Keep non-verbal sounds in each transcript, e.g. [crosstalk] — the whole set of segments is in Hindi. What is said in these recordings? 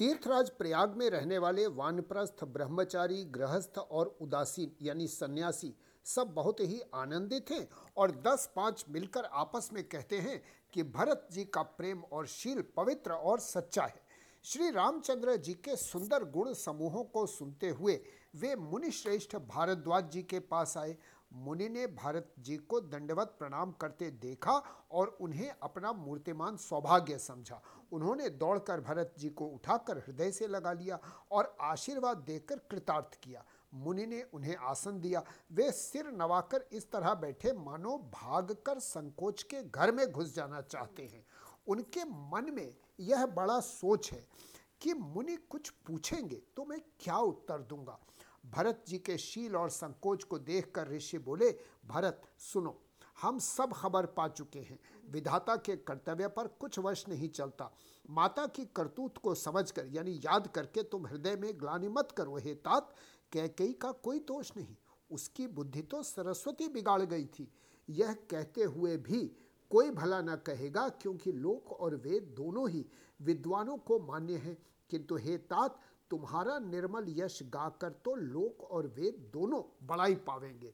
तीर्थराज प्रयाग में रहने वाले वानप्रस्थ ब्रह्मचारी, गृहस्थ और उदासीन, यानी सन्यासी, सब बहुत ही आनंदित हैं और दस पाँच मिलकर आपस में कहते हैं कि भरत जी का प्रेम और शील पवित्र और सच्चा है। श्री रामचंद्र जी के सुंदर गुण समूहों को सुनते हुए वे मुनिश्रेष्ठ भारद्वाज जी के पास आए मुनि ने भारत जी को दंडवत प्रणाम करते देखा और उन्हें अपना मूर्तिमान सौभाग्य समझा। उन्होंने दौड़कर भरत जी को उठाकर हृदय से लगा लिया और आशीर्वाद देकर कृतार्थ किया। मुनि ने उन्हें आसन दिया। वे सिर नवाकर इस तरह बैठे मानो भागकर संकोच के घर में घुस जाना चाहते हैं। उनके मन में यह बड़ा सोच है कि मुनि कुछ पूछेंगे तो मैं क्या उत्तर दूँगा? भरत जी के शील और संकोच को देखकर ऋषि बोले, भरत, सुनो, हम सब खबर पा चुके हैं। विधाता के कर्तव्य पर कुछ वश नहीं चलता। माता की करतूत को समझकर, यानी याद करके तुम हृदय में ग्लानि मत करो, हे तात। कैकई का कोई दोष नहीं। उसकी बुद्धि तो सरस्वती बिगाड़ गई थी। यह कहते हुए भी कोई भला न कहेगा, क्योंकि लोक और वेद दोनों ही विद्वानों को मान्य हैं। किंतु हे तात तुम्हारा निर्मल यश गाकर तो लोक और वेद दोनों बड़ाई पावेंगे।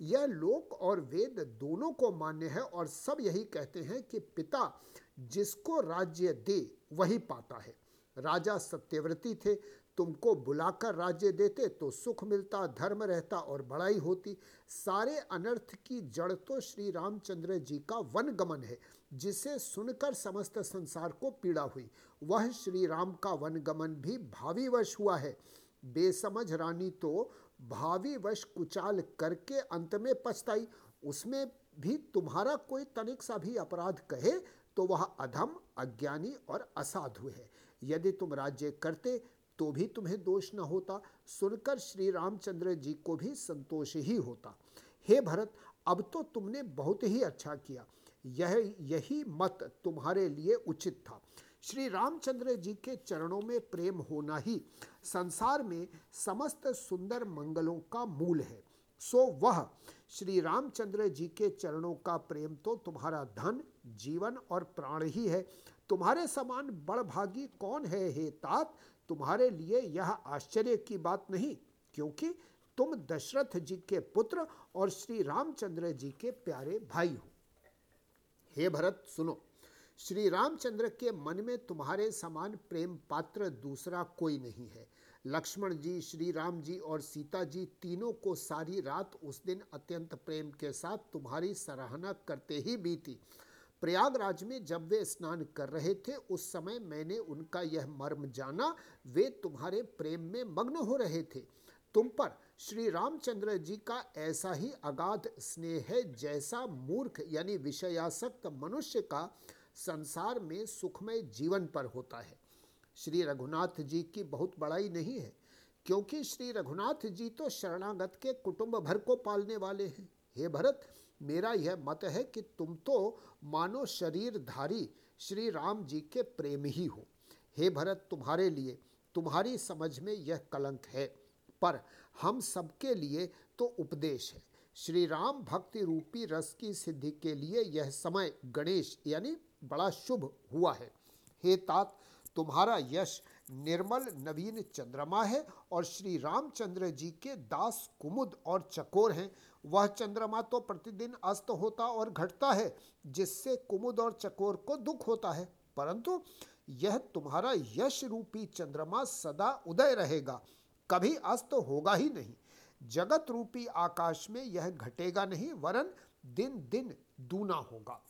यह लोक और वेद दोनों को मान्य है और सब यही कहते हैं कि पिता जिसको राज्य दे, वही पाता है। राजा सत्यव्रती थे तुमको बुलाकर राज्य देते तो सुख मिलता, धर्म रहता और बड़ाई होती। सारे अनर्थ की जड़ तो श्री रामचंद्र जी का वन गमन है, जिसे सुनकर समस्त संसार को पीड़ा हुई। वह श्री राम का वन गमन भी भावी वश हुआ है। बेसमझ रानी तो भावी वश कुचाल करके अंत में पछताई। उसमें भी तुम्हारा कोई तनिक सा भी अपराध कहे तो वह अधम, अज्ञानी और असाधु है। यदि तुम राज्य करते तो भी तुम्हें दोष न होता। सुनकर श्री रामचंद्र जी को भी संतोष ही होता। हे भरत, अब तो तुमने बहुत ही अच्छा किया। यह, यही मत तुम्हारे लिए उचित था। श्री रामचंद्र जी के चरणों में प्रेम होना ही संसार में समस्त सुंदर मंगलों का मूल है। सो वह श्री रामचंद्र जी के चरणों का प्रेम तो तुम्हारा धन, जीवन और प्राण ही है। तुम्हारे समान बड़भागी कौन है हे तात? तुम्हारे लिए यह आश्चर्य की बात नहीं, क्योंकि तुम दशरथ जी के पुत्र और श्री रामचंद्र जी के प्यारे भाई हो। हे भरत, सुनो। श्री रामचंद्र के मन में तुम्हारे समान प्रेम पात्र दूसरा कोई नहीं है। लक्ष्मण जी, श्री राम जी और सीता जी तीनों को सारी रात उस दिन अत्यंत प्रेम के साथ तुम्हारी सराहना करते ही बीती। प्रयागराज में जब वे स्नान कर रहे थे, उस समय मैंने उनका यह मर्म जाना, वे तुम्हारे प्रेम में मग्न हो रहे थे। तुम पर श्री रामचंद्र जी का ऐसा ही अगाध स्नेह है जैसा मूर्ख यानी विषयासक्त मनुष्य का संसार में सुखमय जीवन पर होता है। श्री रघुनाथ जी की बहुत बड़ाई नहीं है, क्योंकि श्री रघुनाथ जी तो शरणागत के कुटुंब भर को पालने वाले हैं। हे भरत मेरा यह मत है कि तुम तो मानो शरीरधारी श्री राम जी के प्रेम ही हो। हे भरत, तुम्हारे लिए, तुम्हारी समझ में यह कलंक है, पर हम सबके लिए तो उपदेश है। श्री राम भक्ति रूपी रस की सिद्धि के लिए यह समय गणेश, यानी बड़ा शुभ हुआ है। हे तात, तुम्हारा यश निर्मल नवीन चंद्रमा है और श्री रामचंद्र जी के दास कुमुद और चकोर हैं। वह चंद्रमा तो प्रतिदिन अस्त होता और घटता है, जिससे कुमुद और चकोर को दुख होता है। परंतु यह तुम्हारा यश रूपी चंद्रमा सदा उदय रहेगा, कभी अस्त होगा ही नहीं। जगत रूपी आकाश में यह घटेगा नहीं, वरन दिन दिन दूना होगा।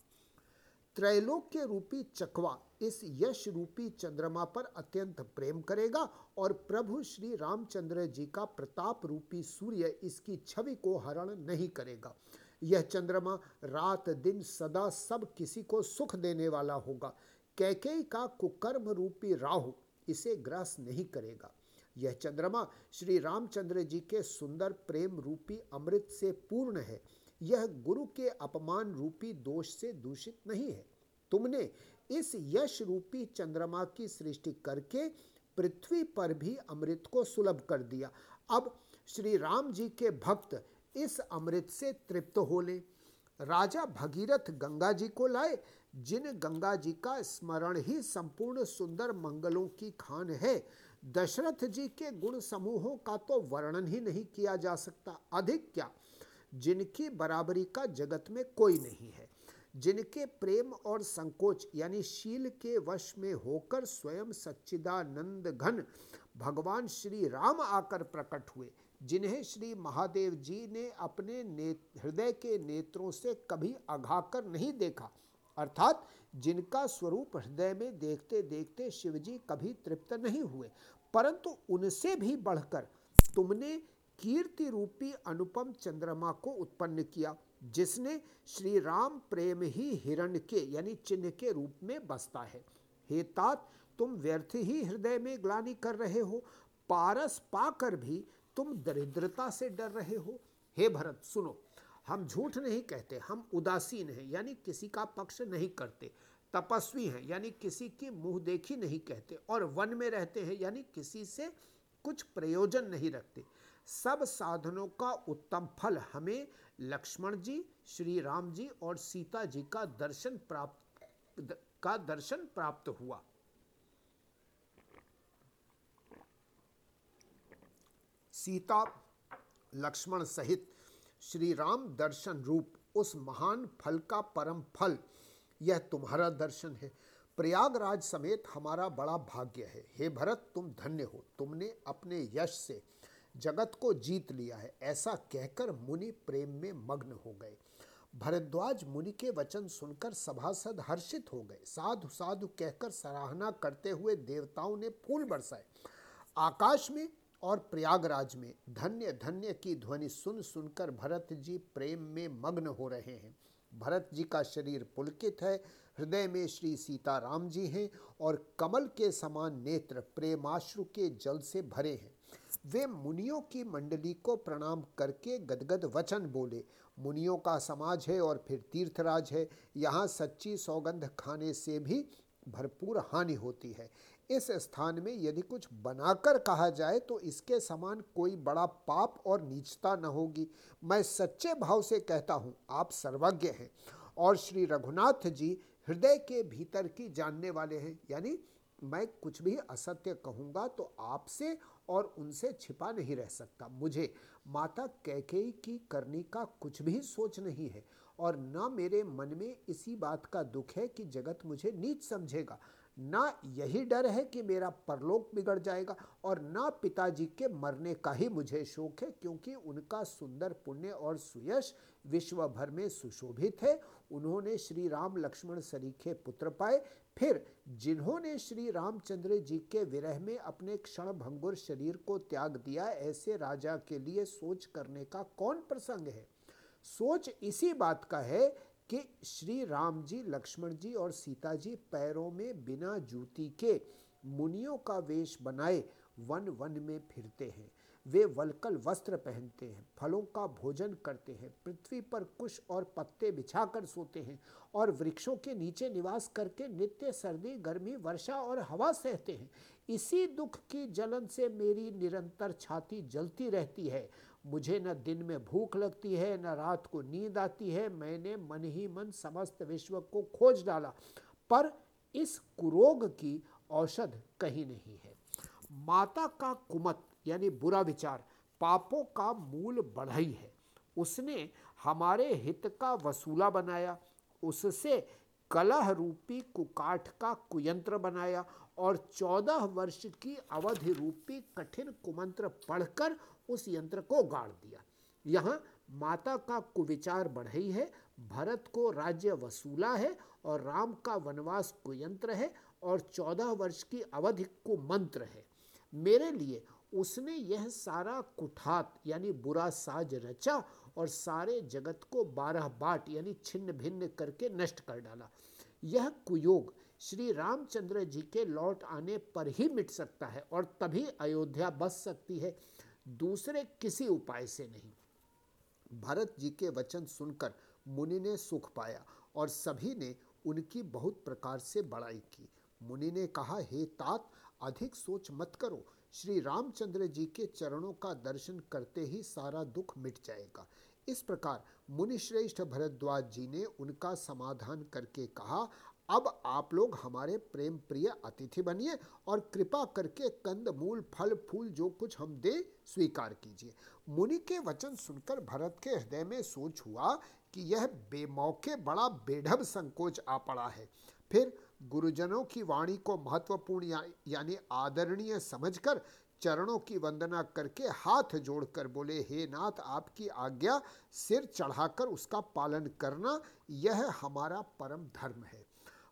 त्रैलोक्य रूपी चकवा इस यश रूपी चंद्रमा पर अत्यंत प्रेम करेगा और प्रभु श्री रामचंद्र जी का प्रताप रूपी सूर्य इसकी छवि को हरण नहीं करेगा। यह चंद्रमा रात दिन सदा सब किसी को सुख देने वाला होगा। कैके का कुकर्म रूपी राहु इसे ग्रास नहीं करेगा। यह चंद्रमा श्री रामचंद्र जी के सुंदर प्रेम रूपी अमृत से पूर्ण है। यह गुरु के अपमान रूपी दोष से दूषित नहीं है। तुमने इस यश रूपी चंद्रमा की सृष्टि करके पृथ्वी पर भी अमृत को सुलभ कर दिया। अब श्री राम जी के भक्त इस अमृत से तृप्त हो ले। राजा भगीरथ गंगा जी को लाए। जिन गंगा जी का स्मरण ही संपूर्ण सुंदर मंगलों की खान है, दशरथ जी के गुण समूहों का तो वर्णन ही नहीं किया जा सकता। अधिक क्या? जिनकी बराबरी का जगत में कोई नहीं है। जिनके प्रेम और संकोच, यानी शील के वश में होकर स्वयं सच्चिदानंद घन भगवान श्री राम आकर प्रकट हुए, जिन्हें श्री महादेव जी ने अपने हृदय के नेत्रों से कभी अघाकर नहीं देखा। अर्थात जिनका स्वरूप हृदय में देखते देखते शिवजी कभी तृप्त नहीं हुए, परंतु उनसे भी बढ़कर तुमने कीर्ति रूपी अनुपम चंद्रमा को उत्पन्न किया, जिसने श्री राम प्रेम ही हिरण के, यानी चिन्ह के रूप में बसता है। हे तात, तुम व्यर्थ ही हृदय में ग्लानी कर रहे हो, पारस पाकर भी तुम दरिद्रता से डर रहे हो। हे भरत, सुनो, हम झूठ नहीं कहते, हम उदासीन हैं, यानी किसी का पक्ष नहीं करते, तपस्वी हैं, यानी किसी की मुँह देखी नहीं कहते, और वन में रहते हैं, यानी किसी से कुछ प्रयोजन नहीं रखते। सब साधनों का उत्तम फल हमें लक्ष्मण जी श्री राम जी और सीता जी का दर्शन प्राप्त का दर्शन प्राप्त हुआ। सीता, लक्ष्मण सहित श्री राम दर्शन रूप उस महान फल का परम फल, यह तुम्हारा दर्शन है। प्रयागराज समेत हमारा बड़ा भाग्य है। हे भरत, तुम धन्य हो। तुमने अपने यश से जगत को जीत लिया है, ऐसा कहकर मुनि प्रेम में मग्न हो गए। भरद्वाज मुनि के वचन सुनकर सभासद हर्षित हो गए। साधु साधु कहकर सराहना करते हुए देवताओं ने फूल बरसाए। आकाश में और प्रयागराज में धन्य धन्य की ध्वनि सुन सुनकर भरत जी प्रेम में मग्न हो रहे हैं। भरत जी का शरीर पुलकित है, हृदय में श्री सीताराम जी हैं और कमल के समान नेत्र प्रेमाश्रु के जल से भरे हैं। वे मुनियों की मंडली को प्रणाम करके गदगद वचन बोले, मुनियों का समाज है और फिर तीर्थराज है। यहाँ सच्ची सौगंध खाने से भी भरपूर हानि होती है। इस स्थान में यदि कुछ बनाकर कहा जाए तो इसके समान कोई बड़ा पाप और नीचता न होगी। मैं सच्चे भाव से कहता हूँ, आप सर्वज्ञ हैं और श्री रघुनाथ जी हृदय के भीतर की जानने वाले हैं। यानी मैं कुछ भी असत्य कहूँगा तो आपसे और उनसे छिपा नहीं रह सकता। मुझे माता कैकेयी की करनी का कुछ भी सोच नहीं है और न मेरे मन में इसी बात का दुख है कि जगत मुझे नीच समझेगा। ना यही डर है कि मेरा परलोक बिगड़ जाएगा और ना पिताजी के मरने का ही मुझे शोक है, क्योंकि उनका सुंदर पुण्य और सुयश विश्व भर में सुशोभित है। उन्होंने श्री राम लक्ष्मण सरीखे पुत्र पाए फिर जिन्होंने श्री रामचंद्र जी के विरह में अपने क्षण भंगुर शरीर को त्याग दिया, ऐसे राजा के लिए सोच करने का कौन प्रसंग है? सोच इसी बात का है कि श्री राम जी, लक्ष्मण जी और सीता जी पैरों में बिना जूती के मुनियों का वेश बनाए वन वन में फिरते हैं। वे वलकल वस्त्र पहनते हैं, फलों का भोजन करते हैं, पृथ्वी पर कुश और पत्ते बिछाकर सोते हैं और वृक्षों के नीचे निवास करके नित्य सर्दी, गर्मी, वर्षा और हवा सहते हैं। इसी दुख की जलन से मेरी निरंतर छाती जलती रहती है। मुझे न दिन में भूख लगती है, न रात को नींद आती है। मैंने मन ही मन समस्त विश्व को खोज डाला, पर इस कुरोग की औषध कहीं नहीं है। माता का कुमत यानी बुरा विचार, पापों का मूल बढ़ई है। उसने हमारे हित का वसूला बनाया, उससे कलह रूपी कुकाठ का कुयंत्र बनाया और चौदह वर्ष की अवधि रूपी कठिन कुमंत्र पढ़कर उस यंत्र को गाड़ दिया। यहाँ माता का कुविचार बढ़ई है, भरत को राज्य वसूला है और राम का वनवास कुयंत्र है और चौदह वर्ष की अवधि कुमंत्र है। मेरे लिए उसने यह सारा कुठात, यानी बुरा साज रचा और सारे जगत को बारह बाट, यानी छिन्न भिन्न करके नष्ट कर डाला। यह कुयोग श्री रामचंद्र जी के लौट आने पर ही मिट सकता है और तभी अयोध्या बस सकती है, दूसरे किसी उपाय से नहीं। भरत जी के वचन सुनकर मुनि ने सुख पाया और सभी ने उनकी बहुत प्रकार से बड़ाई की। मुनि ने कहा, हे तात, अधिक सोच मत करो श्री रामचंद्र जी के चरणों का दर्शन करते ही सारा दुख मिट जाएगा। इस प्रकार मुनिश्रेष्ठ भरद्वाज जी ने उनका समाधान करके कहा, अब आप लोग हमारे प्रेम प्रिय अतिथि बनिए और कृपा करके कंद, मूल, फल, फूल, जो कुछ हम दे, स्वीकार कीजिए। मुनि के वचन सुनकर भरत के हृदय में सोच हुआ कि यह बेमौके बड़ा बेढब संकोच आ पड़ा है। फिर गुरुजनों की वाणी को महत्वपूर्ण या, यानी आदरणीय समझकर चरणों की वंदना करके हाथ जोड़कर बोले हे नाथ आपकी आज्ञा सिर चढ़ाकर उसका पालन करना यह हमारा परम धर्म है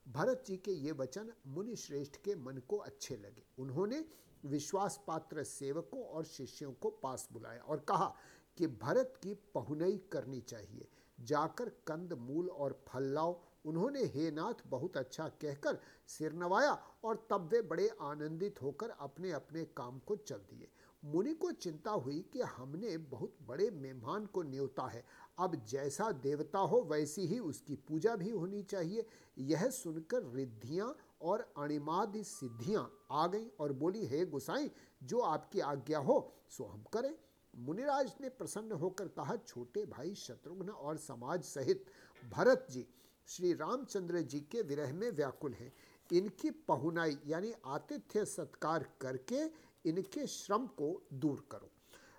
भरत जी के ये वचन मुनि श्रेष्ठ के मन को अच्छे लगे। उन्होंने विश्वास पात्र सेवकों और शिष्यों को पास बुलाया और कहा कि भरत की पहुनई करनी चाहिए। जाकर कंद मूल और फल लाओ उन्होंने हे नाथ बहुत अच्छा कहकर सिर नवाया और तब वे बड़े आनंदित होकर अपने अपने काम को चल दिए। मुनि को चिंता हुई कि हमने बहुत बड़े मेहमान को न्योता है। अब जैसा देवता हो, वैसी ही उसकी पूजा भी होनी चाहिए। यह सुनकर रिद्धियाँ और अणिमादि सिद्धियाँ आ गईं और बोली, हे गुसाई, जो आपकी आज्ञा हो, सो हम करें। मुनिराज ने प्रसन्न होकर कहा, छोटे भाई शत्रुघ्न और समाज सहित, भरत जी श्री रामचंद्र जी के विरह में व्याकुल हैं। इनकी पहुनाई यानी आतिथ्य सत्कार करके इनके श्रम को दूर करो।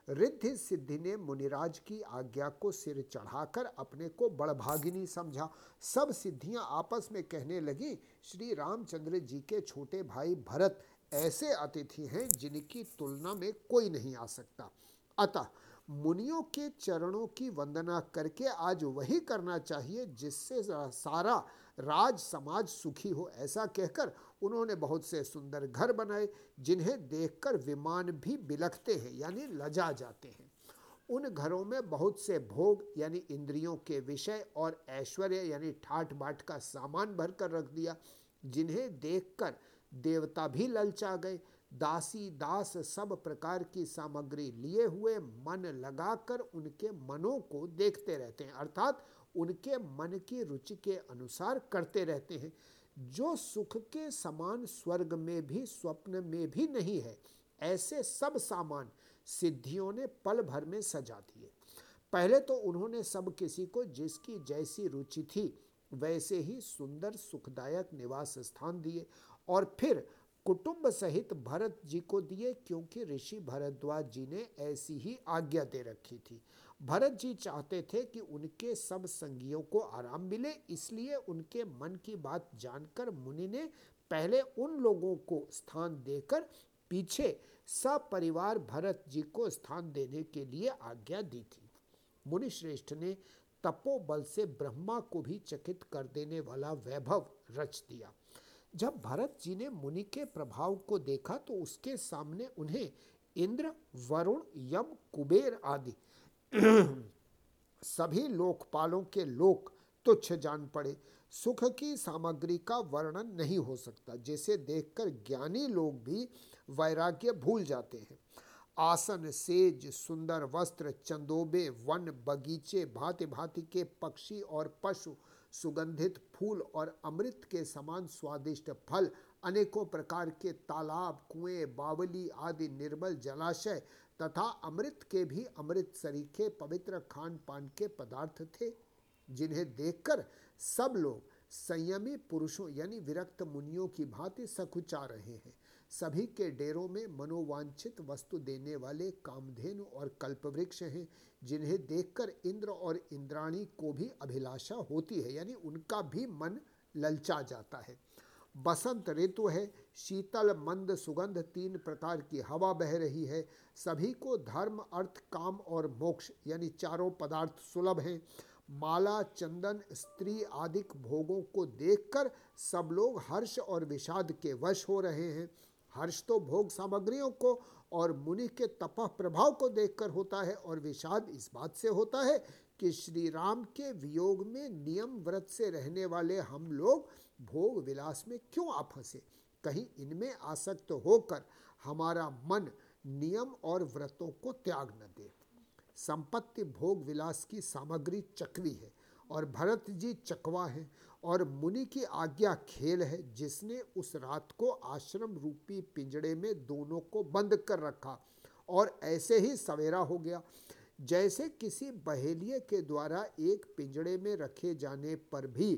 रिद्धि सिद्धि ने मुनिराज की आज्ञा को सिर चढ़ाकर अपने को बड़भागिनी समझा। सब सिद्धियाँ आपस में कहने लगी, श्री रामचंद्र जी के छोटे भाई भरत ऐसे अतिथि हैं जिनकी तुलना में कोई नहीं आ सकता। अतः मुनियों के चरणों की वंदना करके आज वही करना चाहिए जिससे सारा राज समाज सुखी हो, ऐसा कहकर उन्होंने बहुत से सुंदर घर बनाए, जिन्हें देखकर विमान भी बिलखते हैं, यानी लजा जाते हैं। उन घरों में बहुत से भोग, यानी इंद्रियों के विषय और ऐश्वर्य, यानी ठाट बाट का सामान भरकर रख दिया, जिन्हें देखकर देवता भी ललचा गए। दासी दास सब प्रकार की सामग्री लिए हुए मन लगाकर उनके मनों को देखते रहते हैं। अर्थात उनके मन की रुचि के अनुसार करते रहते हैं। जो सुख के समान स्वर्ग में भी, स्वप्न में भी नहीं है, ऐसे सब सामान सिद्धियों ने पल भर में सजा दिए। पहले तो उन्होंने सब किसी को जिसकी जैसी रुचि थी, वैसे ही सुंदर सुखदायक निवास स्थान दिए और फिर कुटुंब सहित भरत जी को दिए क्योंकि ऋषि भरद्वाज जी ने ऐसी ही आज्ञा दे रखी थी। भरत जी चाहते थे कि उनके सब संगियों को आराम मिले, इसलिए उनके मन की बात जानकर मुनि ने पहले उन लोगों को स्थान देकर पीछे सपरिवार भरत जी को स्थान देने के लिए आज्ञा दी थी। मुनि श्रेष्ठ ने तपोबल से ब्रह्मा को भी चकित कर देने वाला वैभव रच दिया। जब भरत जी ने मुनि के प्रभाव को देखा तो उसके सामने उन्हें इंद्र, वरुण, यम, कुबेर आदि [clears throat] सभी लोकपालों के लोक तुच्छ जान पड़े। सुख की सामग्री का वर्णन नहीं हो सकता, जिसे देखकर ज्ञानी लोग भी वैराग्य भूल जाते हैं। आसन, सेज, सुंदर वस्त्र, चंदोबे, वन, बगीचे भांति भांति के पक्षी और पशु सुगंधित फूल और अमृत के समान स्वादिष्ट फल, अनेकों प्रकार के तालाब, कुएँ, बावली आदि निर्मल जलाशय तथा अमृत के भी अमृत सरीखे पवित्र खान पान के पदार्थ थे, जिन्हें देखकर सब लोग संयमी पुरुषों यानी विरक्त मुनियों की भांति सकुचा रहे हैं। सभी के डेरों में मनोवांछित वस्तु देने वाले कामधेनु और कल्पवृक्ष हैं, जिन्हें देखकर इंद्र और इंद्राणी को भी अभिलाषा होती है, यानी उनका भी मन ललचा जाता है। बसंत ऋतु है, शीतल, मंद सुगंध, तीन प्रकार की हवा बह रही है। सभी को धर्म, अर्थ, काम और मोक्ष, यानी चारों पदार्थ सुलभ हैं। माला, चंदन, स्त्री आदि भोगों को देखकर सब लोग हर्ष और विषाद के वश हो रहे हैं। हर्ष तो भोग सामग्रियों को और मुनि के तपह प्रभाव को देखकर होता है और विषाद इस बात से होता है कि श्री राम के वियोग में नियम व्रत से रहने वाले हम लोग भोग विलास में क्यों आ फंसे? कहीं इनमें आसक्त होकर हमारा मन नियम और व्रतों को त्याग न दे। संपत्ति भोग विलास की सामग्री चकवी है और भरत जी चकवा है और मुनि की आज्ञा खेल है, जिसने उस रात को आश्रम रूपी पिंजड़े में दोनों को बंद कर रखा और ऐसे ही सवेरा हो गया। जैसे किसी बहेलिए के द्वारा एक पिंजड़े में रखे जाने पर भी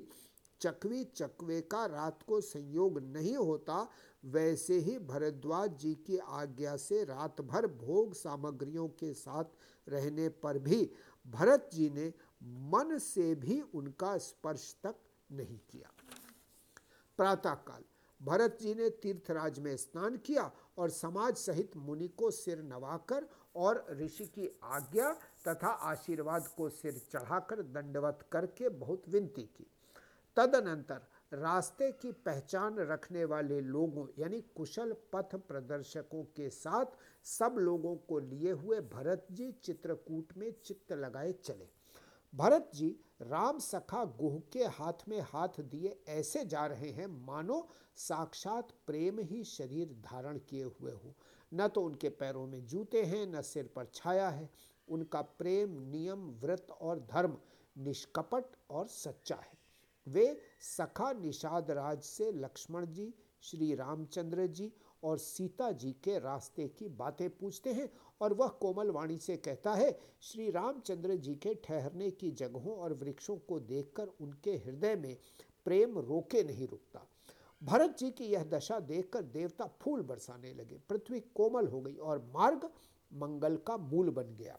चकवी चकवे का रात को संयोग नहीं होता, वैसे ही भरद्वाज जी की आज्ञा से रात भर भोग सामग्रियों के साथ रहने पर भी भरत जी ने मन से भी उनका स्पर्श तक नहीं किया। प्रातःकाल भरत जी ने तीर्थराज में स्नान किया और समाज सहित मुनि को सिर नवाकर और ऋषि की आज्ञा तथा आशीर्वाद को सिर चढ़ाकर दंडवत करके बहुत विनती की। तदनंतर रास्ते की पहचान रखने वाले लोगों यानी कुशल पथ प्रदर्शकों के साथ सब लोगों को लिए हुए भरत जी चित्रकूट में चित्त लगाए चले। भरत जी, राम सखा गुह के हाथ में हाथ दिए ऐसे जा रहे हैं, मानो साक्षात प्रेम ही शरीर धारण किए हुए हो। न तो उनके पैरों में जूते हैं, न सिर पर छाया है। उनका प्रेम, नियम, व्रत और धर्म निष्कपट और सच्चा है। वे सखा निषाद राज से लक्ष्मण जी, श्री रामचंद्र जी और सीता जी के रास्ते की बातें पूछते हैं और वह कोमल वाणी से कहता है, श्री रामचंद्र जी के ठहरने की जगहों और वृक्षों को देखकर उनके हृदय में प्रेम रोके नहीं रुकता। भरत जी की यह दशा देखकर देवता फूल बरसाने लगे। पृथ्वी कोमल हो गई और मार्ग मंगल का मूल बन गया।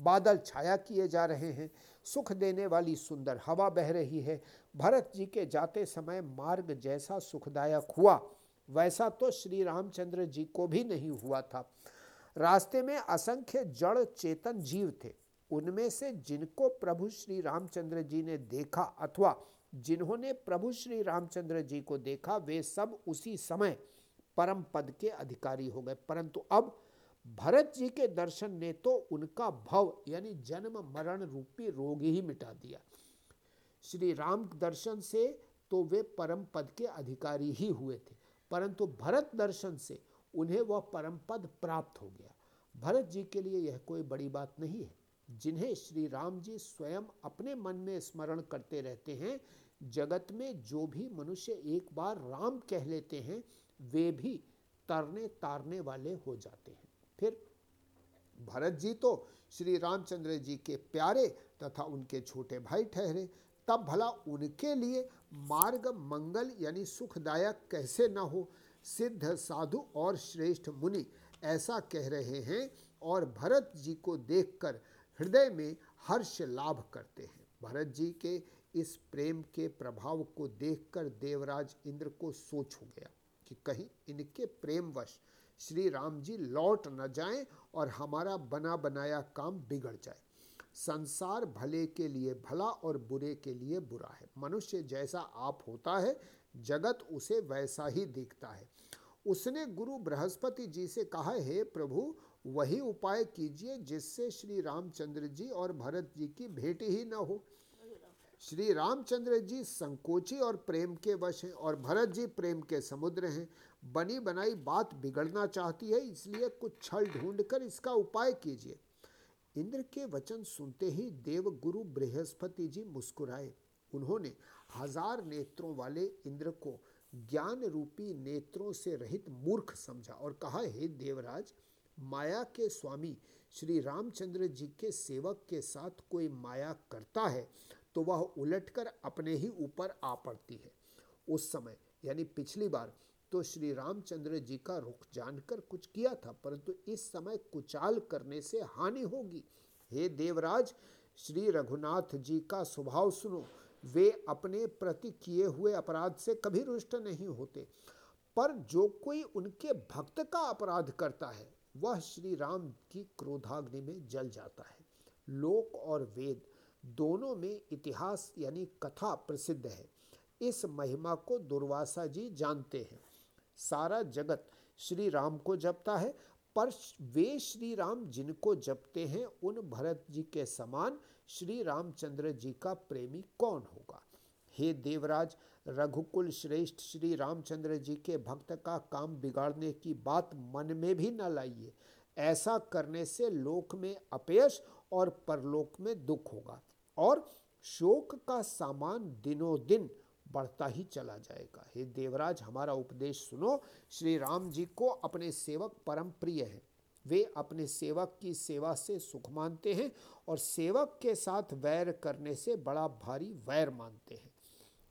बादल छाया किए जा रहे हैं। सुख देने वाली सुंदर हवा बह रही है। भरत जी के जाते समय मार्ग जैसा सुखदायक हुआ। वैसा तो श्री रामचंद्र जी को भी नहीं हुआ था। रास्ते में असंख्य जड़ चेतन जीव थे। उनमें से जिनको प्रभु श्री रामचंद्र जी ने देखा अथवा जिन्होंने प्रभु श्री रामचंद्र जी को देखा, वे सब उसी समय परम पद के अधिकारी हो गए। परंतु अब भरत जी के दर्शन ने तो उनका भव यानी जन्म मरण रूपी रोग ही मिटा दिया। श्री राम दर्शन से तो वे परम पद के अधिकारी ही हुए थे। परंतु भरत दर्शन से उन्हें वह परम पद प्राप्त हो गया। भरत जी के लिए यह कोई बड़ी बात नहीं है। जिन्हें श्री राम जी स्वयं अपने मन में स्मरण करते रहते हैं, जगत में जो भी मनुष्य एक बार राम कह लेते हैं, वे भी तरने तारने वाले हो जाते हैं। फिर भरत जी तो श्री रामचंद्र जी के प्यारे तथा उनके छोटे भाई ठहरे। तब भला उनके लिए मार्ग मंगल यानी सुखदायक कैसे न हो सिद्ध साधु और श्रेष्ठ मुनि ऐसा कह रहे हैं और भरत जी को देखकर हृदय में हर्ष लाभ करते हैं। भरत जी के इस प्रेम के प्रभाव को देखकर देवराज इंद्र को सोच हो गया कि कहीं इनके प्रेमवश श्री राम जी लौट न जाएँ और हमारा बना बनाया काम बिगड़ जाए। संसार भले के लिए भला और बुरे के लिए बुरा है। मनुष्य जैसा आप होता है जगत उसे वैसा ही दिखता है। उसने गुरु बृहस्पति जी से कहा, है प्रभु, वही उपाय कीजिए जिससे श्री रामचंद्र जी और भरत जी की भेंट ही न हो। श्री रामचंद्र जी संकोची और प्रेम के वश हैं और भरत जी प्रेम के समुद्र हैं। बनी बनाई बात बिगड़ना चाहती है, इसलिए कुछ छल ढूंढकर इसका उपाय कीजिए। इंद्र के वचन सुनते ही देव गुरु बृहस्पति जी मुस्कुराए। उन्होंने हज़ार नेत्रों वाले इंद्र को ज्ञान रूपी नेत्रों से रहित मूर्ख समझा और कहा, हे देवराज, माया के स्वामी, श्री रामचंद्र जी के सेवक के साथ कोई माया करता है तो वह उलटकर अपने ही ऊपर आ पड़ती है। उस समय, यानी पिछली बार तो श्री रामचंद्र जी का रुख जानकर कुछ किया था, परंतु इस समय कुचाल करने से हानि होगी। हे देवराज, श्री रघुनाथ जी का स्वभाव सुनो। वे अपने प्रति किए हुए अपराध से कभी रुष्ट नहीं होते। पर जो कोई उनके भक्त का अपराध करता है, वह श्री राम की क्रोधाग्नि में जल जाता है। लोक और वेद दोनों में इतिहास यानी कथा प्रसिद्ध है। इस महिमा को दुर्वासा जी जानते हैं। सारा जगत श्री राम को जपता है, पर वे श्री राम जिनको जपते हैं, उन भरत जी के समान श्री रामचंद्र जी का प्रेमी कौन होगा? हे देवराज, रघुकुल श्रेष्ठ श्री रामचंद्र जी के भक्त का काम बिगाड़ने की बात मन में भी न लाइए। ऐसा करने से लोक में अपयश और परलोक में दुख होगा और शोक का सामान दिनों दिन बढ़ता ही चला जाएगा। हे देवराज, हमारा उपदेश सुनो। श्री राम जी को अपने सेवक परम प्रिय है। वे अपने सेवक की सेवा से सुख मानते हैं और सेवक के साथ वैर करने से बड़ा भारी वैर मानते हैं।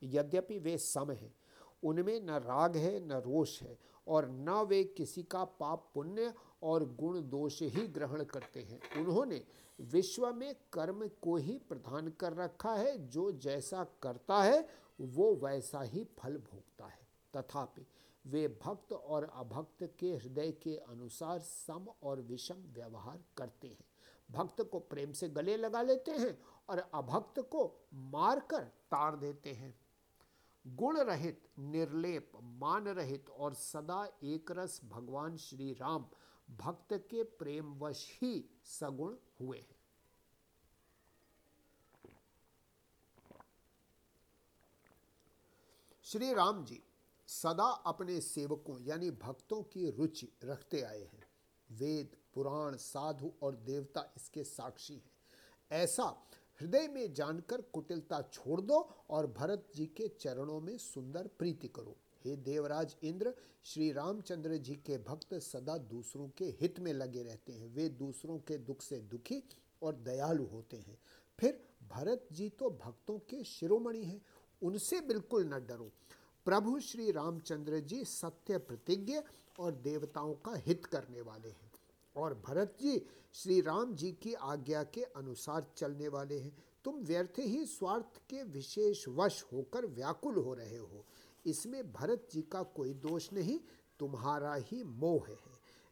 यद्यपि वे सम हैं, उनमें न राग है, न रोष है और न वे किसी का पाप पुण्य और गुण दोष ही ग्रहण करते हैं। उन्होंने विश्व में कर्म को ही प्रधान कर रखा है, जो जैसा करता है, वो वैसा ही फल भोगता है। तथापि वे भक्त और अभक्त के हृदय के अनुसार सम और विषम व्यवहार करते हैं। भक्त को प्रेम से गले लगा लेते हैं और अभक्त को मारकर तार देते हैं। गुण रहित, निर्लेप, मान रहित और सदा एक रस भगवान श्री राम भक्त के प्रेमवश ही सगुण हुए हैं। श्री राम जी सदा अपने सेवकों, यानी भक्तों की रुचि रखते आए हैं। वेद, पुराण, साधु और देवता इसके साक्षी हैं। ऐसा हृदय में जानकर कुटिलता छोड़ दो और भरत जी के चरणों में सुंदर प्रीति करो। हे देवराज इंद्र, श्री रामचंद्र जी के भक्त सदा दूसरों के हित में लगे रहते हैं। वे दूसरों के दुख से दुखी और दयालु होते हैं। फिर भरत जी तो भक्तों के शिरोमणि हैं। उनसे बिल्कुल न डरो। प्रभु श्री रामचंद्र जी सत्य प्रतिज्ञ और देवताओं का हित करने वाले हैं और भरत जी श्री राम जी की आज्ञा के अनुसार चलने वाले हैं। तुम व्यर्थ ही स्वार्थ के विशेष वश होकर व्याकुल हो रहे हो। इसमें भरत जी का कोई दोष नहीं, तुम्हारा ही मोह है।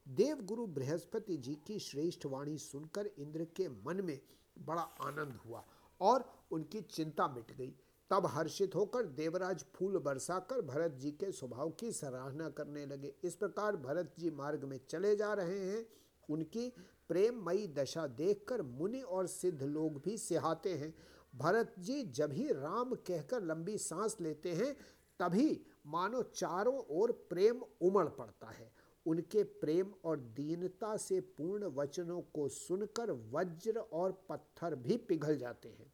देवगुरु बृहस्पति जी की श्रेष्ठ वाणी सुनकर इंद्र के मन में बड़ा आनंद हुआ और उनकी चिंता मिट गई। तब हर्षित होकर देवराज फूल बरसाकर भरत जी के स्वभाव की सराहना करने लगे। इस प्रकार भरत जी मार्ग में चले जा रहे हैं। उनकी प्रेममयी दशा देखकर मुनि और सिद्ध लोग भी सिहाते हैं। भरत जी जब ही राम कहकर लंबी सांस लेते हैं, तभी मानो चारों ओर प्रेम उमड़ पड़ता है। उनके प्रेम और दीनता से पूर्ण वचनों को सुनकर वज्र और पत्थर भी पिघल जाते हैं।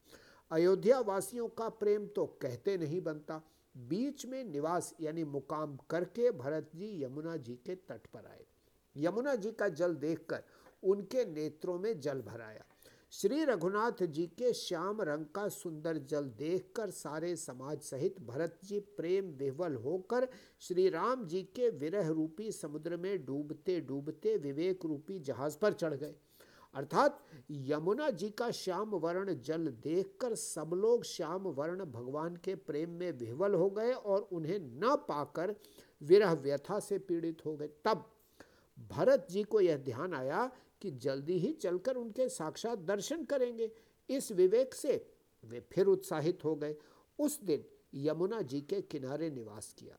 अयोध्या वासियों का प्रेम तो कहते नहीं बनता। बीच में निवास यानी मुकाम करके भरत जी यमुना जी के तट पर आए। यमुना जी का जल देखकर उनके नेत्रों में जल भराया श्री रघुनाथ जी के श्याम रंग का सुंदर जल देखकर सारे समाज सहित भरत जी प्रेम विह्वल होकर श्री राम जी के विरह रूपी समुद्र में डूबते डूबते विवेक रूपी जहाज़ पर चढ़ गए। अर्थात यमुना जी का श्याम वर्ण जल देखकर सब लोग श्याम वर्ण भगवान के प्रेम में विह्वल हो गए और उन्हें न पाकर विरह व्यथा से पीड़ित हो गए। तब भरत जी को यह ध्यान आया कि जल्दी ही चलकर उनके साक्षात दर्शन करेंगे। इस विवेक से वे फिर उत्साहित हो गए। उस दिन यमुना जी के किनारे निवास किया।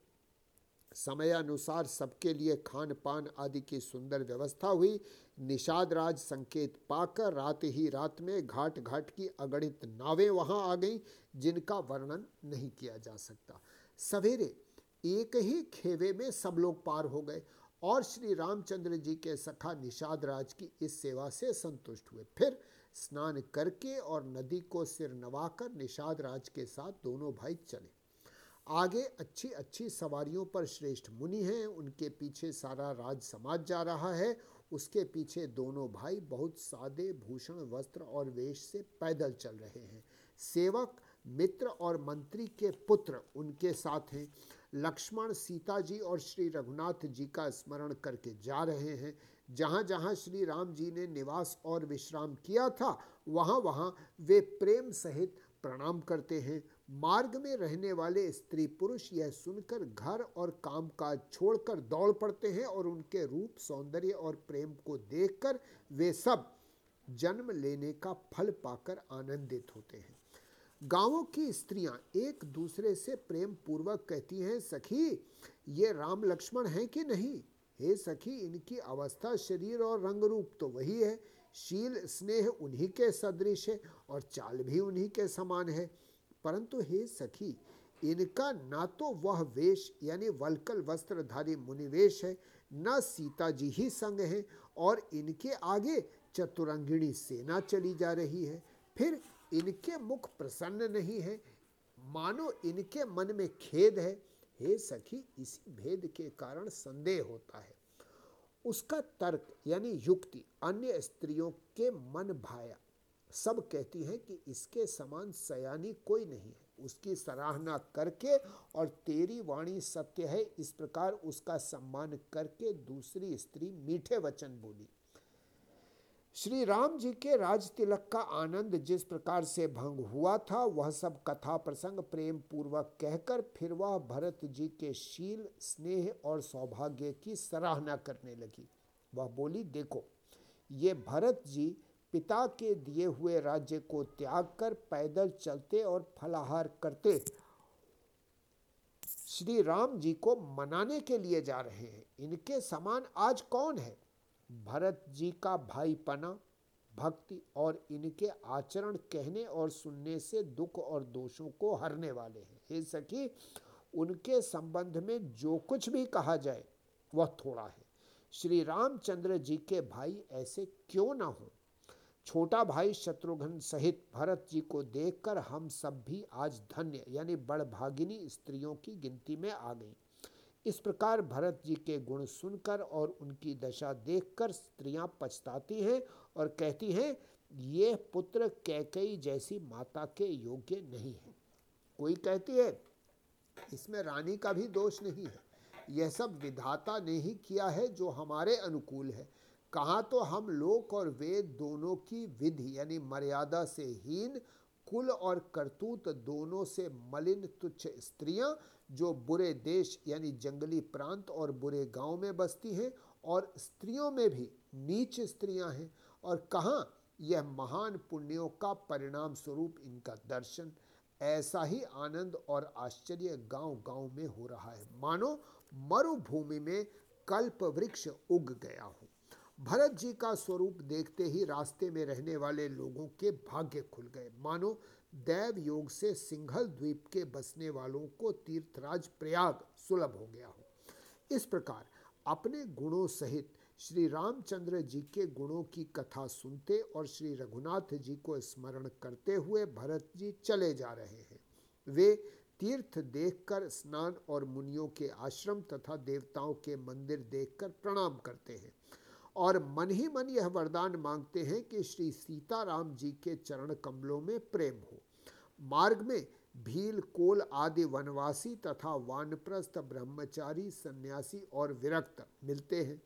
समयानुसार सबके लिए खान पान आदि की सुंदर व्यवस्था हुई। निषाद राज संकेत पाकर रात ही रात में घाट घाट की अगणित नावें वहाँ आ गईं, जिनका वर्णन नहीं किया जा सकता। सवेरे एक ही खेवे में सब लोग पार हो गए और श्री रामचंद्र जी के सखा निषाद राज की इस सेवा से संतुष्ट हुए। फिर स्नान करके और नदी को सिर नवाकर निषाद राज के साथ दोनों भाई चले। आगे अच्छी अच्छी सवारियों पर श्रेष्ठ मुनि हैं, उनके पीछे सारा राज समाज जा रहा है उसके पीछे दोनों भाई बहुत सादे भूषण वस्त्र और वेश से पैदल चल रहे हैं। सेवक, मित्र और मंत्री के पुत्र उनके साथ हैं। लक्ष्मण सीता जी और श्री रघुनाथ जी का स्मरण करके जा रहे हैं। जहाँ जहाँ श्री राम जी ने निवास और विश्राम किया था, वहाँ वहाँ वे प्रेम सहित प्रणाम करते हैं। मार्ग में रहने वाले स्त्री पुरुष यह सुनकर घर और काम काज छोड़कर दौड़ पड़ते हैं और उनके रूप, सौंदर्य और प्रेम को देखकर वे सब जन्म लेने का फल पाकर आनंदित होते हैं। गाँवों की स्त्रियाँ एक दूसरे से प्रेम पूर्वक कहती हैं, सखी, ये राम लक्ष्मण हैं कि नहीं? हे सखी, इनकी अवस्था शरीर और रंग रूप तो वही है। शील स्नेह उन्हीं के सदृश है और चाल भी उन्हीं के समान है। परंतु हे सखी, इनका ना तो वह वेश, यानी वलकल वस्त्रधारी मुनिवेश है, न सीता जी ही संग है, और इनके आगे चतुरंगिणी सेना चली जा रही है। फिर इनके मुख प्रसन्न नहीं है। मानो इनके मन में खेद है। हे सखी, इसी भेद के कारण संदेह होता है। उसका तर्क, यानी युक्ति, अन्य स्त्रियों के मन भाया। सब कहती हैं कि इसके समान सयानी कोई नहीं है। उसकी सराहना करके और तेरी वाणी सत्य है, इस प्रकार उसका सम्मान करके दूसरी स्त्री मीठे वचन बोली। श्री राम जी के राज तिलक का आनंद जिस प्रकार से भंग हुआ था, वह सब कथा प्रसंग प्रेम पूर्वक कहकर फिर वह भरत जी के शील, स्नेह और सौभाग्य की सराहना करने लगी। वह बोली, देखो, ये भरत जी पिता के दिए हुए राज्य को त्याग कर पैदल चलते और फलाहार करते श्री राम जी को मनाने के लिए जा रहे हैं। इनके समान आज कौन है? भरत जी का भाईपना, भक्ति और इनके आचरण कहने और सुनने से दुख और दोषों को हरने वाले हैं। हे सखी, उनके संबंध में जो कुछ भी कहा जाए, वह थोड़ा है। श्री रामचंद्र जी के भाई ऐसे क्यों ना हो? छोटा भाई शत्रुघ्न सहित भरत जी को देखकर हम सब भी आज धन्य, यानी बड़भागिनी स्त्रियों की गिनती में आ गई। इस प्रकार भरत जी के गुण सुनकर और उनकी दशा देखकर स्त्रियाँ पछताती हैं और कहती हैं, ये पुत्र कैकई जैसी माता के योग्य नहीं है। कोई कहती है, इसमें रानी का भी दोष नहीं है। यह सब विधाता ने ही किया है जो हमारे अनुकूल है। कहाँ तो हम लोक और वेद दोनों की विधि, यानी मर्यादा से हीन, कुल और करतूत दोनों से मलिन तुच्छ स्त्रियाँ, जो बुरे देश, यानी जंगली प्रांत और बुरे गाँव में बसती हैं, और स्त्रियों में भी नीच स्त्रियाँ हैं। और कहाँ यह महान पुण्यों का परिणाम स्वरूप इनका दर्शन, ऐसा ही आनंद और आश्चर्य गाँव गाँव में हो रहा है। मानो मरुभूमि में कल्प वृक्ष उग गया हो। भरत जी का स्वरूप देखते ही रास्ते में रहने वाले लोगों के भाग्य खुल गए। मानो दैव योग से सिंघल द्वीप के बसने वालों को तीर्थराज प्रयाग सुलभ हो गया हो। इस प्रकार अपने गुणों सहित श्री रामचंद्र जी के गुणों की कथा सुनते और श्री रघुनाथ जी को स्मरण करते हुए भरत जी चले जा रहे हैं। वे तीर्थ देखकर स्नान और मुनियों के आश्रम तथा देवताओं के मंदिर देखकर प्रणाम करते हैं। और मन ही मन यह वरदान मांगते हैं कि श्री सीताराम जी के चरण कमलों में प्रेम हो। मार्ग में भील, कोल आदि वनवासी तथा वानप्रस्थ, ब्रह्मचारी, सन्यासी और विरक्त मिलते हैं।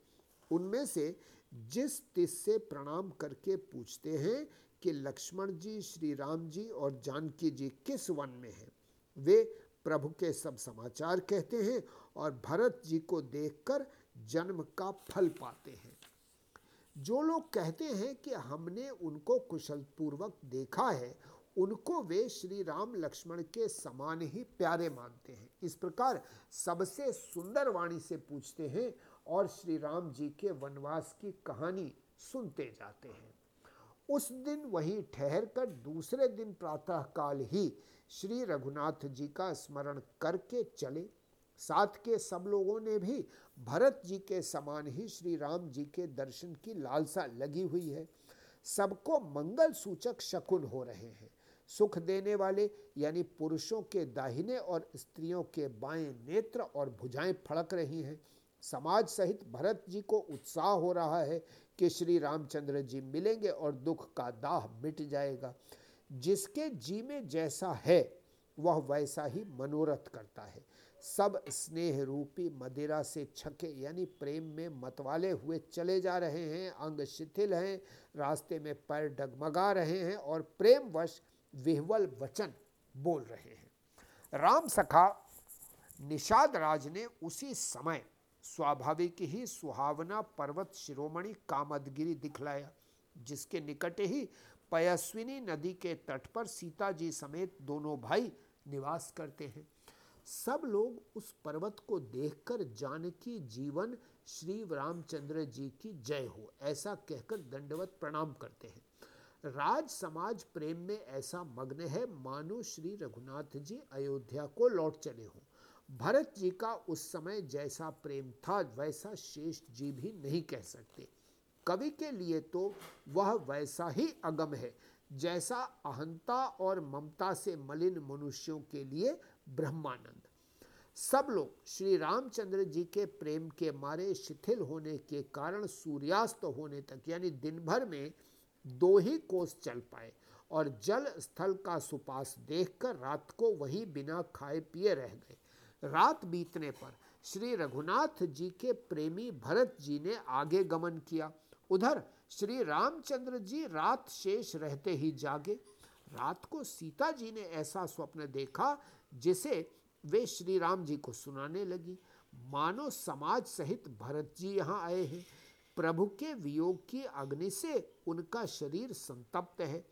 उनमें से जिस तिस से प्रणाम करके पूछते हैं कि लक्ष्मण जी, श्री राम जी और जानकी जी किस वन में हैं, वे प्रभु के सब समाचार कहते हैं और भरत जी को देखकर जन्म का फल पाते हैं। जो लोग कहते हैं कि हमने उनको कुशलपूर्वक देखा है, उनको वे श्री राम लक्ष्मण के समान ही प्यारे मानते हैं। इस प्रकार सबसे सुंदर वाणी से पूछते हैं और श्री राम जी के वनवास की कहानी सुनते जाते हैं। उस दिन वहीं ठहर कर दूसरे दिन प्रातः काल ही श्री रघुनाथ जी का स्मरण करके चले। साथ के सब लोगों ने भी भरत जी के समान ही श्री राम जी के दर्शन की लालसा लगी हुई है। सबको मंगल सूचक शकुन हो रहे हैं। सुख देने वाले, यानी पुरुषों के दाहिने और स्त्रियों के बाएँ नेत्र और भुजाएँ फड़क रही हैं। समाज सहित भरत जी को उत्साह हो रहा है कि श्री रामचंद्र जी मिलेंगे और दुख का दाह मिट जाएगा। जिसके जी में जैसा है, वह वैसा ही मनोरथ करता है। सब स्नेह रूपी मदिरा से छके, यानी प्रेम में मतवाले हुए चले जा रहे हैं, अंग शिथिल हैं, रास्ते में पैर डगमगा रहे हैं और प्रेमवश विह्वल वचन बोल रहे हैं। राम सखा निषाद राज ने उसी समय स्वाभाविक ही सुहावना पर्वत शिरोमणि कामदगिरी दिखलाया, जिसके निकट ही पयस्विनी नदी के तट पर सीता जी समेत दोनों भाई निवास करते हैं। सब लोग उस पर्वत को देखकर जानकी जीवन, श्री रामचंद्र जी की जय हो, ऐसा कहकर दंडवत प्रणाम करते हैं। राज समाज प्रेम में ऐसा मग्न है, मानो श्री रघुनाथ जी अयोध्या को लौट चले हों। भरत जी का उस समय जैसा प्रेम था, वैसा शेष जी भी नहीं कह सकते। कवि के लिए तो वह वैसा ही अगम है, जैसा अहंता और ममता से मलिन मनुष्यों के लिए ब्रह्मानंद। सब लोग श्री रामचंद्र जी के प्रेम के मारे शिथिल होने के कारण सूर्यास्त होने तक, यानी दिन भर में दो ही कोस चल पाए और जल स्थल का सुपास देखकर रात को वही बिना खाए पिए रह गए। रात बीतने पर श्री रघुनाथ जी के प्रेमी भरत जी ने आगे गमन किया। उधर श्री रामचंद्र जी रात शेष रहते ही जागे। रात को सीता जी ने ऐसा स्वप्न देखा जिसे वे श्री राम जी को सुनाने लगी। मानो समाज सहित भरत जी यहाँ आए हैं। प्रभु के वियोग की अग्नि से उनका शरीर संतप्त है।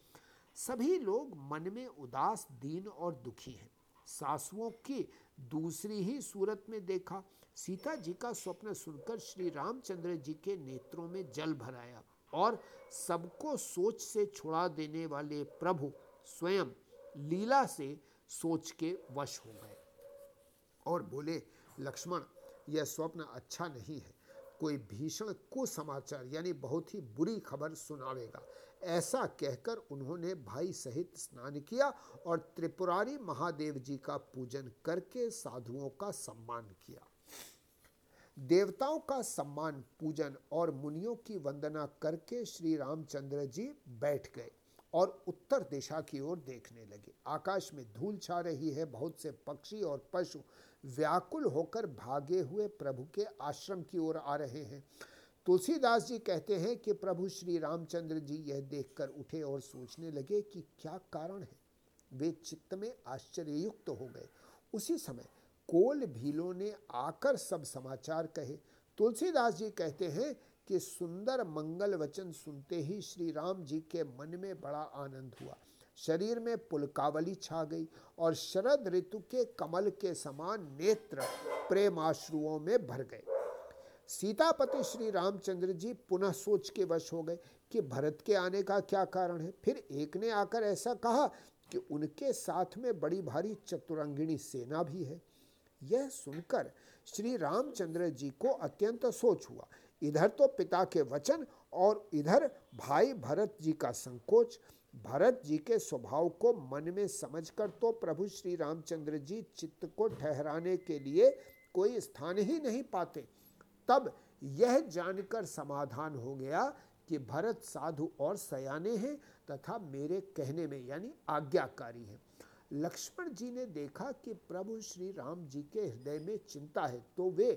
सभी लोग मन में उदास, दीन और दुखी हैं। सासुओं की दूसरी ही सूरत में देखा, सीता जी का स्वप्न सुनकर श्री रामचंद्र जी के नेत्रों में जल भराया और सबको सोच से छुड़ा देने वाले प्रभु स्वयं लीला से सोच के वश हो गए। और बोले, लक्ष्मण, यह स्वप्न अच्छा नहीं है। कोई भीषण कुसमाचार, यानी बहुत ही बुरी खबर सुनावेगा। ऐसा कहकर उन्होंने भाई सहित स्नान किया और त्रिपुरारी महादेव जी का पूजन करके साधुओं का सम्मान किया। देवताओं का सम्मान, पूजन और मुनियों की वंदना करके श्री रामचंद्र जी बैठ गए। और उत्तर दिशा की ओर देखने लगे। आकाश में धूल छा रही है, बहुत से पक्षी और पशु व्याकुल होकर भागे हुए प्रभु के आश्रम की ओर आ रहे हैं। तुलसीदास जी कहते हैं कि प्रभु श्री रामचंद्र जी यह देखकर उठे और सोचने लगे कि क्या कारण है। वे चित्त में आश्चर्ययुक्त हो गए। उसी समय कोल भीलों ने आकर सब समाचार कहे। तुलसीदास जी कहते हैं कि सुंदर मंगल वचन सुनते ही श्री राम जी के मन में बड़ा आनंद हुआ। शरीर में पुलकावली छा गई और शरद ऋतु के कमल के समान नेत्र प्रेमाश्रुओं में भर गए। सीतापति श्री रामचंद्र जी पुनः सोच के वश हो गए कि भरत के आने का क्या कारण है। फिर एक ने आकर ऐसा कहा कि उनके साथ में बड़ी भारी चतुरंगिणी सेना भी है। यह सुनकर श्री रामचंद्र जी को अत्यंत सोच हुआ इधर तो पिता के वचन और इधर भाई भरत जी का संकोच। भरत जी के स्वभाव को मन में समझकर तो प्रभु श्री रामचंद्र जी चित्त को ठहराने के लिए कोई स्थान ही नहीं पाते। तब यह जानकर समाधान हो गया कि भरत साधु और सयाने हैं तथा मेरे कहने में यानी आज्ञाकारी हैं। लक्ष्मण जी ने देखा कि प्रभु श्री राम जी के हृदय में चिंता है तो वे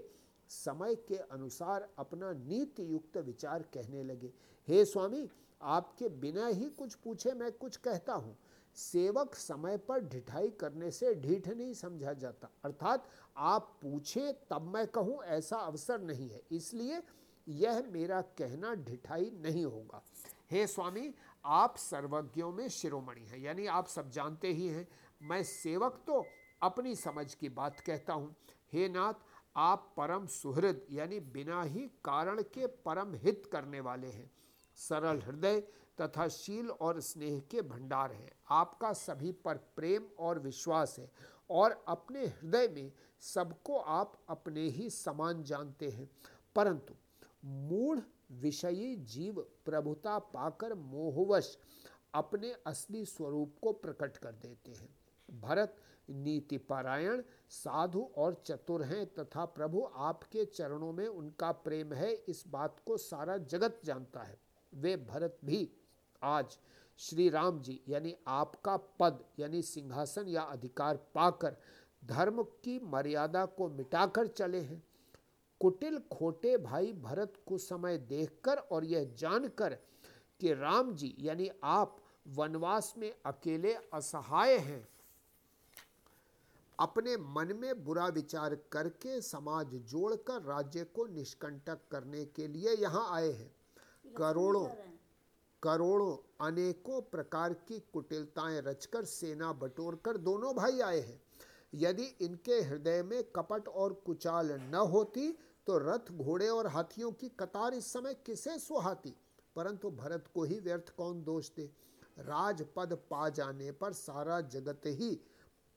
समय के अनुसार अपना नीति युक्त विचार कहने लगे। हे स्वामी, आपके बिना ही कुछ पूछे मैं कुछ कहता हूँ। सेवक समय पर ढिठाई करने से ढीठ नहीं समझा जाता। अर्थात आप पूछे तब मैं कहूँ, ऐसा अवसर नहीं है। इसलिए यह मेरा कहना ढिठाई नहीं होगा। हे स्वामी, आप सर्वज्ञों में शिरोमणि हैं। यानी आप सब जानते ही हैं। मैं सेवक तो अपनी समझ की बात कहता हूँ। हे नाथ आप परम सुहृद, यानी बिना ही कारण के परम हित करने वाले हैं। सरल हृदय तथा शील और स्नेह के भंडार हैं। आपका सभी पर प्रेम और विश्वास है और अपने हृदय में सबको आप अपने ही समान जानते हैं। परंतु मूढ़ विषयी जीव प्रभुता पाकर मोहवश अपने असली स्वरूप को प्रकट कर देते हैं। भरत नीति पारायण, साधु और चतुर हैं तथा प्रभु आपके चरणों में उनका प्रेम है, इस बात को सारा जगत जानता है। वे भरत भी आज श्री राम जी, यानी आपका पद, यानी सिंहासन या अधिकार पाकर धर्म की मर्यादा को मिटाकर चले हैं। कुटिल खोटे भाई भरत को समय देखकर और यह जानकर कि राम जी, यानी आप वनवास में अकेले असहाय हैं अपने मन में बुरा विचार करके समाज जोड़कर राज्य को निष्कंटक करने के लिए यहाँ आए हैं। करोड़ों करोड़ों अनेकों प्रकार की कुटिलताएँ रचकर सेना बटोरकर दोनों भाई आए हैं। यदि इनके हृदय में कपट और कुचाल न होती तो रथ घोड़े और हाथियों की कतार इस समय किसे सुहाती? परंतु भरत को ही व्यर्थ कौन दोष दे? राजपद पा जाने पर सारा जगत ही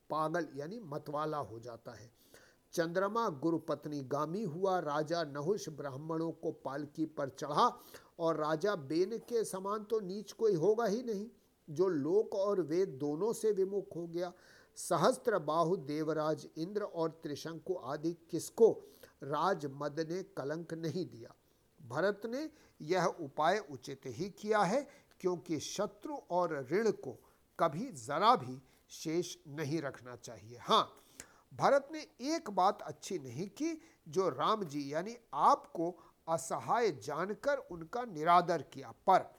पागल यानी मतवाला हो जाता है। चंद्रमा गुरुपत्नी गामी हुआ, राजा नहुष ब्राह्मणों को पालकी पर चढ़ा और राजा बेन के समान तो नीच कोई होगा ही नहीं, जो लोक और वेद दोनों से विमुख हो गया। सहस्त्र बाहु, देवराज इंद्र और त्रिशंकु आदि किसको राज मद ने कलंक नहीं दिया। भरत ने यह उपाय उचित ही किया है, क्योंकि शत्रु और ऋण को कभी जरा भी शेष नहीं रखना चाहिए। हाँ भरत ने एक बात अच्छी नहीं की जो राम जी यानी आपको असहाय जानकर उनका निरादर किया। पर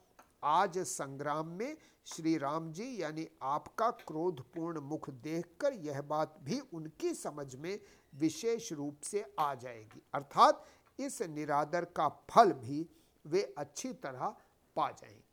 आज संग्राम में श्री राम जी यानी आपका क्रोधपूर्ण मुख देखकर यह बात भी उनकी समझ में विशेष रूप से आ जाएगी। अर्थात इस निरादर का फल भी वे अच्छी तरह पा जाएँगे।